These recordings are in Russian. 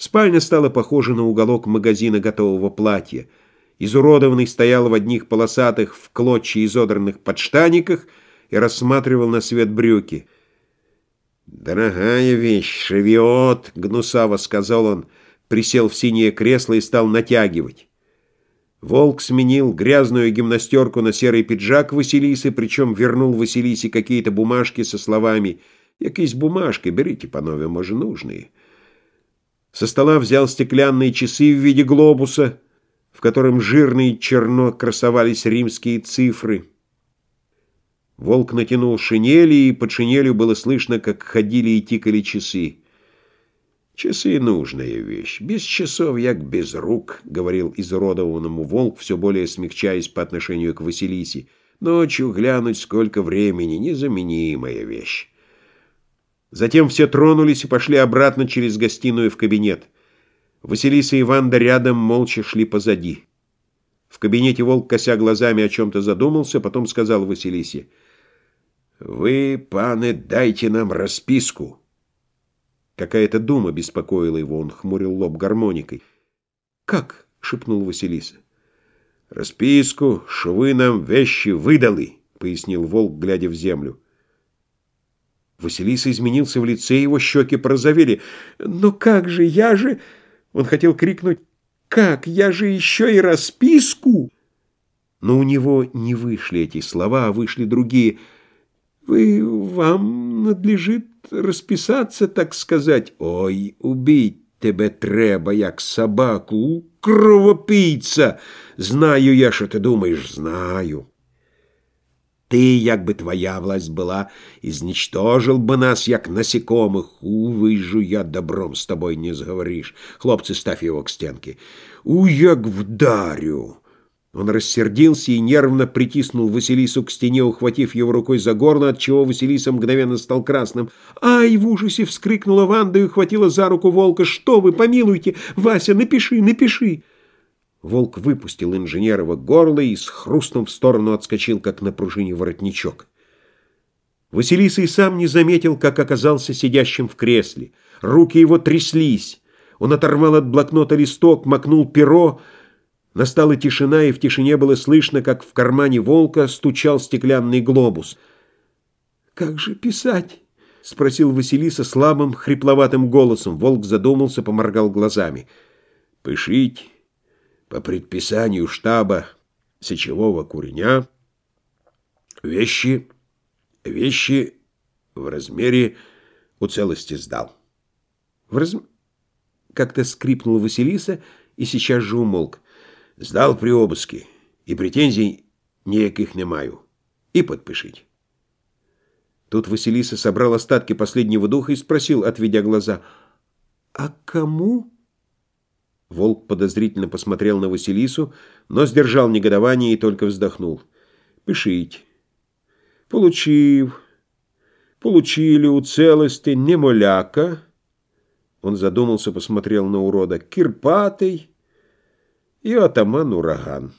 Спальня стала похожа на уголок магазина готового платья. Изуродованный стоял в одних полосатых, в клочья изодранных подштаниках и рассматривал на свет брюки. «Дорогая вещь, шевиот!» — гнусаво сказал он, присел в синее кресло и стал натягивать. Волк сменил грязную гимнастерку на серый пиджак Василисы, причем вернул Василисе какие-то бумажки со словами «Якісь бумажки, берите, панове, може, нужные». Со стола взял стеклянные часы в виде глобуса, в котором жирно и черно красовались римские цифры. Волк натянул шинели, и под шинелью было слышно, как ходили и тикали часы. «Часы — нужная вещь. Без часов, як без рук», — говорил изуродованному волк, все более смягчаясь по отношению к Василисе. «Ночью глянуть, сколько времени — незаменимая вещь». Затем все тронулись и пошли обратно через гостиную в кабинет. Василиса и Ванда рядом молча шли позади. В кабинете волк, кося глазами, о чем-то задумался, потом сказал Василисе, «Вы, паны, дайте нам расписку». Какая-то дума беспокоила его, он хмурил лоб гармоникой. «Как?» — шепнул Василиса. «Расписку, что вы нам вещи выдали», — пояснил волк, глядя в землю. Василиса изменился в лице, его щеки порозовели. «Но как же, я же...» Он хотел крикнуть «Как? Я же еще и расписку!» Но у него не вышли эти слова, а вышли другие. «Вы... вам надлежит расписаться, так сказать. Ой, убить тебе треба, як собаку, кровопийца! Знаю я, что ты думаешь, знаю». Ты, як бы твоя власть была, изничтожил бы нас, як насекомых. Увы же я добром с тобой не сговоришь. Хлопцы, ставь его к стенке. У, як вдарю!» Он рассердился и нервно притиснул Василису к стене, ухватив его рукой за горло, отчего Василиса мгновенно стал красным. «Ай!» — в ужасе вскрикнула Ванда и ухватила за руку волка. «Что вы, помилуйте! Вася, напиши, напиши!» Волк выпустил инженерова горло и с хрустом в сторону отскочил, как на пружине воротничок. Василиса и сам не заметил, как оказался сидящим в кресле. Руки его тряслись. Он оторвал от блокнота листок, макнул перо. Настала тишина, и в тишине было слышно, как в кармане волка стучал стеклянный глобус. «Как же писать?» — спросил Василиса слабым, хрипловатым голосом. Волк задумался, поморгал глазами. «Пишите» по предписанию штаба сечевого куреня вещи, вещи в размере у целости сдал. В раз... Как-то скрипнул Василиса и сейчас же умолк. Сдал при обыске, и претензий ніяких не маю. И подпишите. Тут Василиса собрал остатки последнего духа и спросил, отведя глаза, «А кому?» Волк подозрительно посмотрел на Василису, но сдержал негодование и только вздохнул. «Пишите. Получив. Получили у целости немоляка». Он задумался, посмотрел на урода. «Кирпатый и атаман ураган».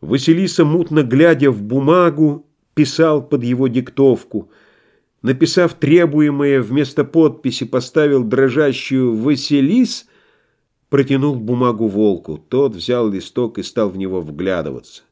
Василиса, мутно глядя в бумагу, писал под его диктовку. Написав требуемое, вместо подписи поставил дрожащую «Василис», протянул бумагу волку. Тот взял листок и стал в него вглядываться.